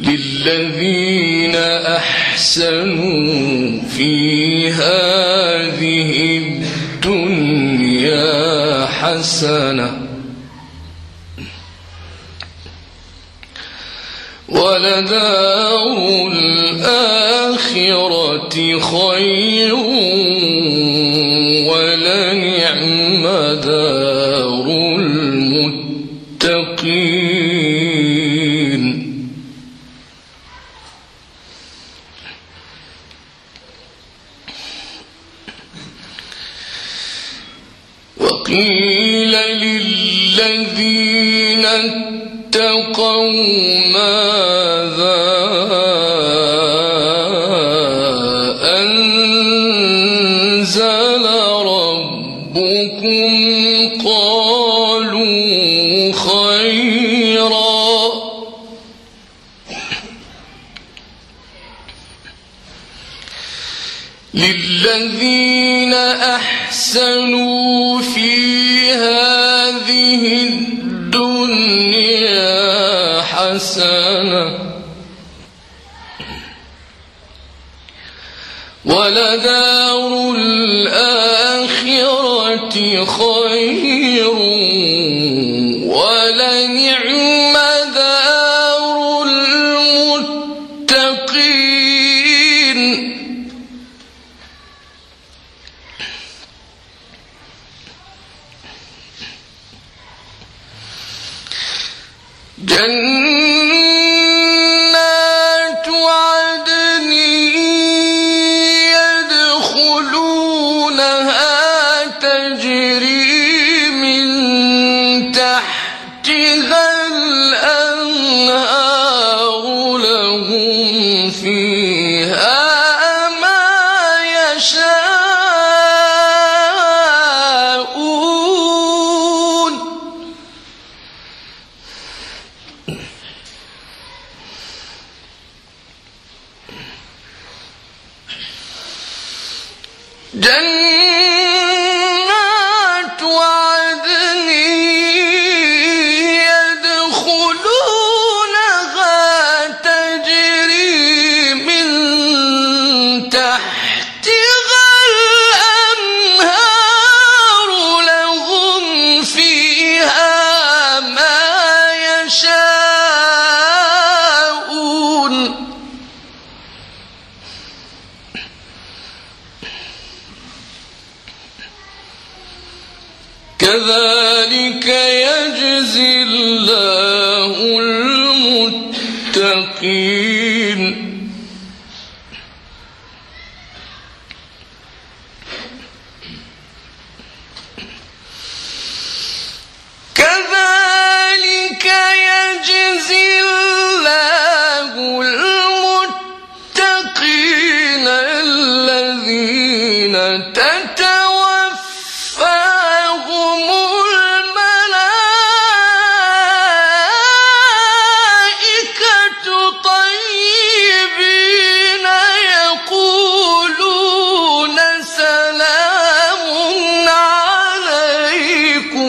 للذين أحسنوا في هذه الدنيا حسنة ولدار الآخرة خير اتقوا ماذا نعم جن نزل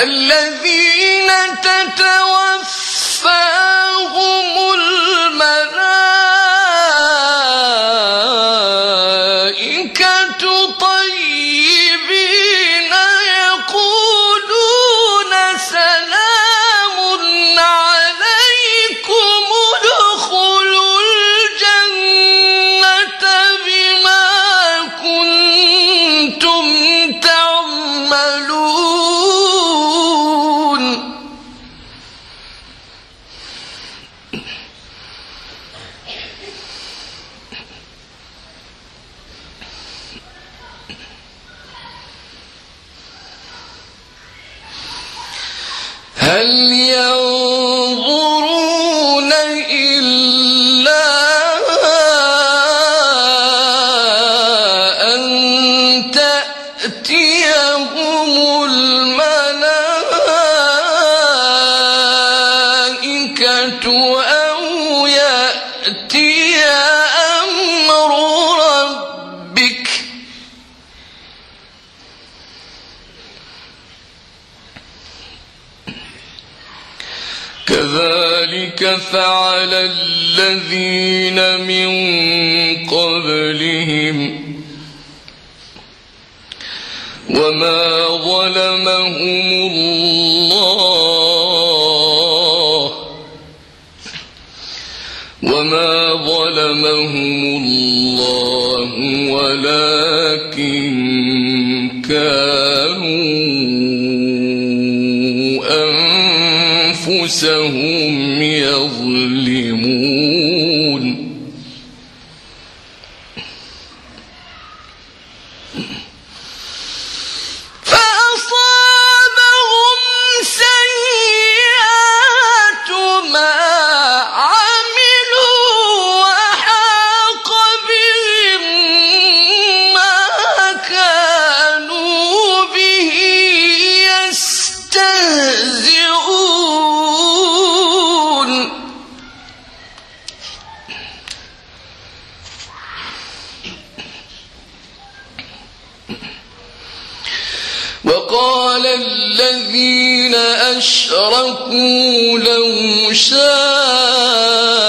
اللہ هل يا والذين من قبلهم وما ظلمهم الله وما ظلمهم الله ولكن كانوا أنفسهم يظلمون وقال الذين أشركوا لو شاءوا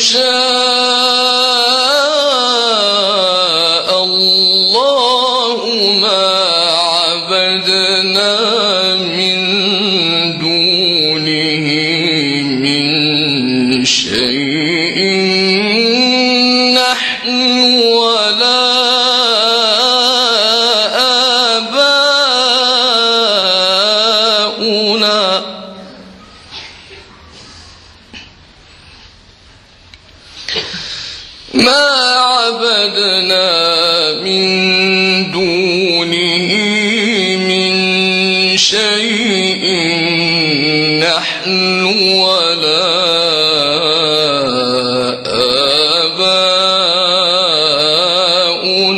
شاء الله ما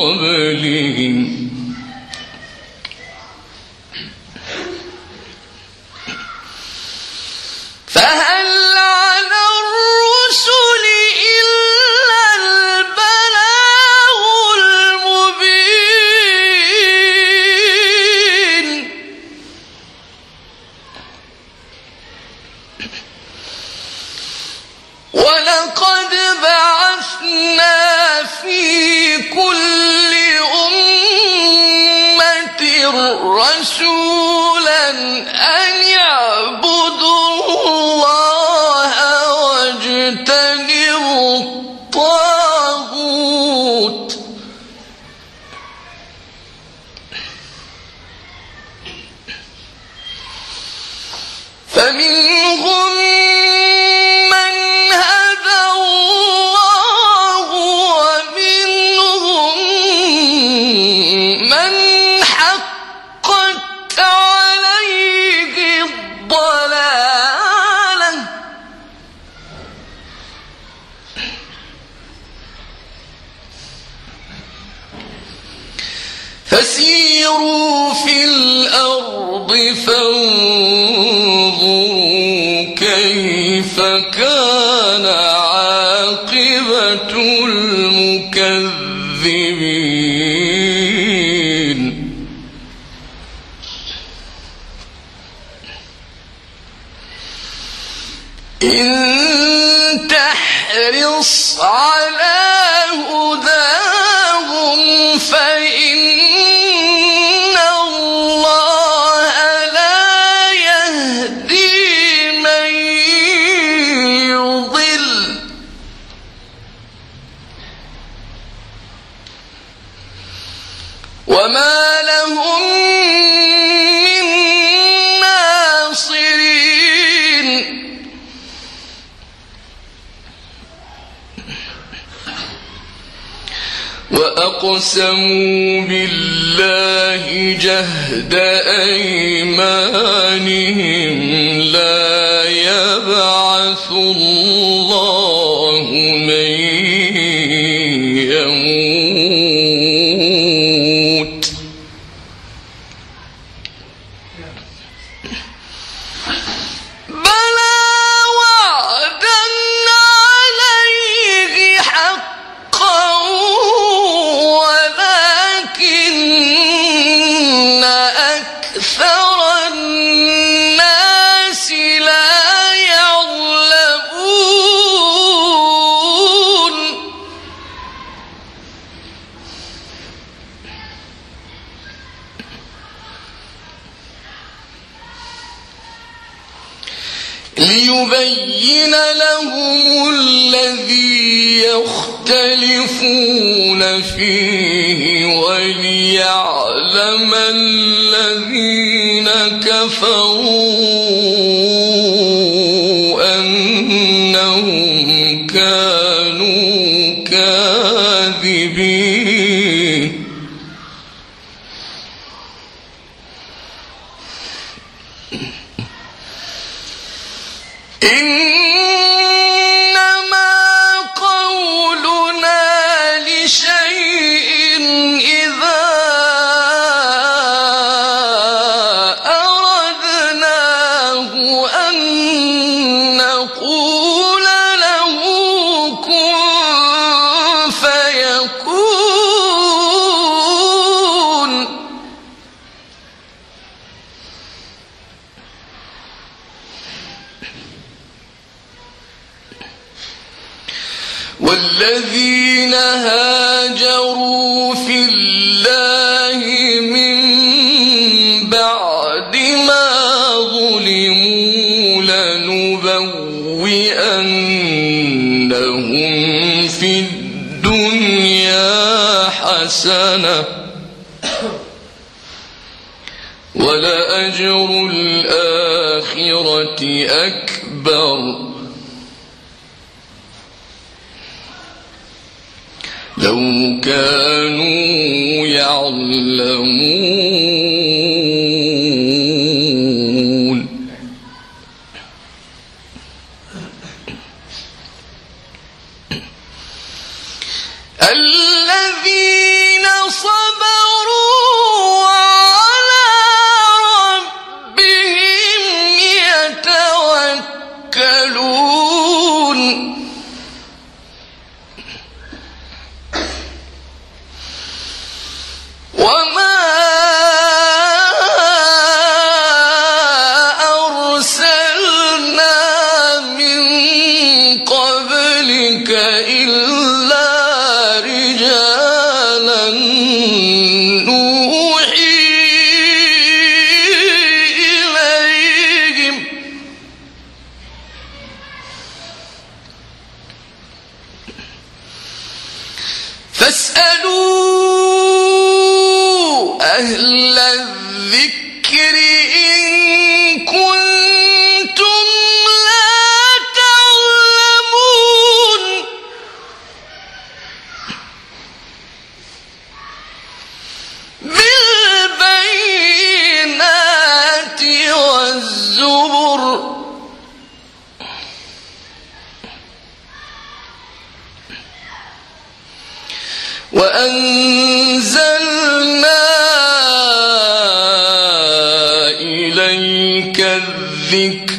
قبلهم اهدنا يختلفون فيه. والذين هاجروا في الله من بعد ما ظلموا لنبوئنهم في الدنيا حسنة ولأجر الآخرة أكبر لو كانوا يعلمون وأنزلنا إليك الذكر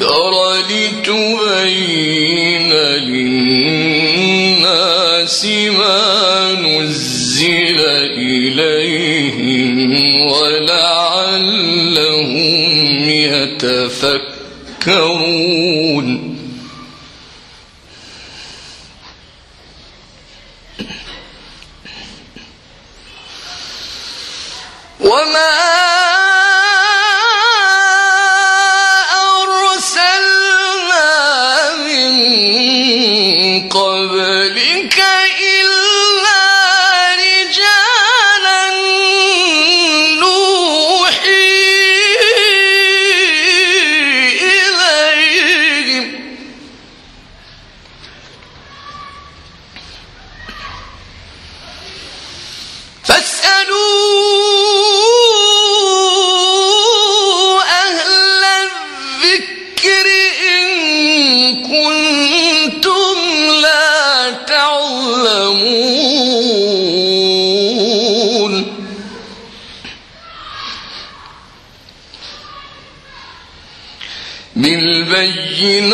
بالبينات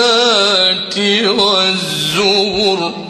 والزبر.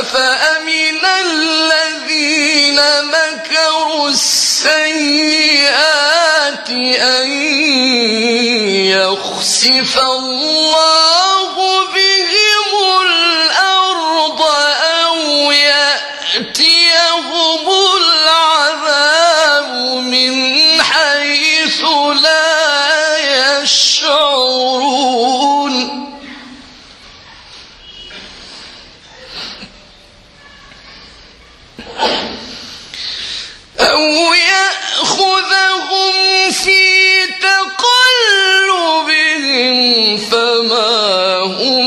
أفأمن الذين مكروا السيئات أن يخسف الله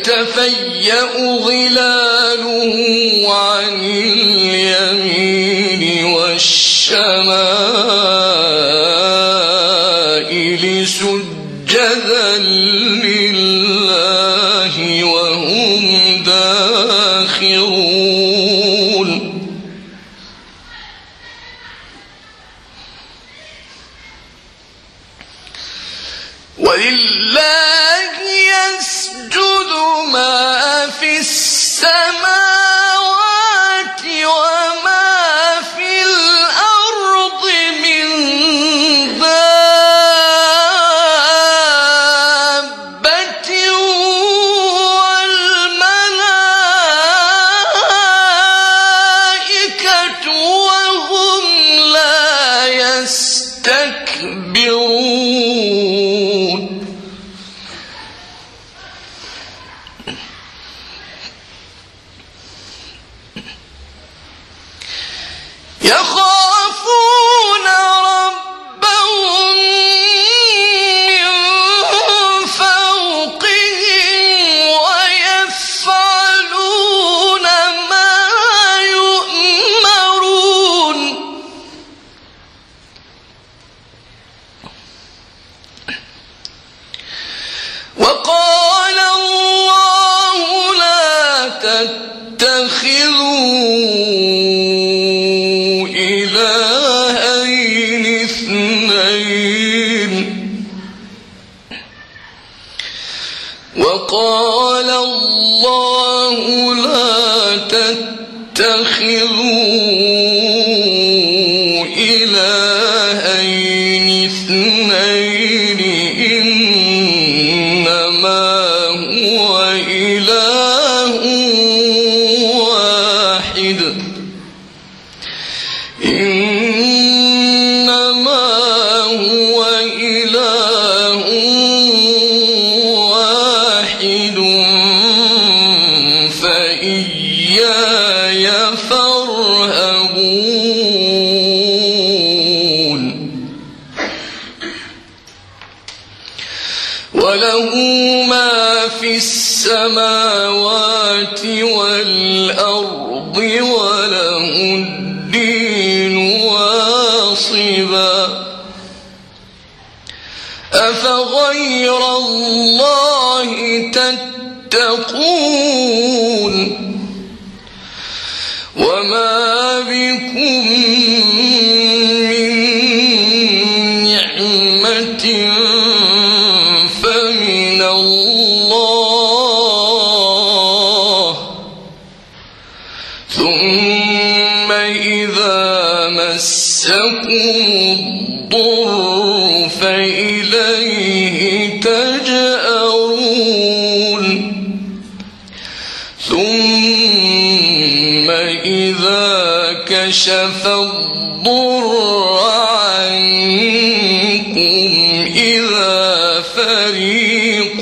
يتفيأ ظلاله عن تتقون وما كشف الضر عنكم إذا فريق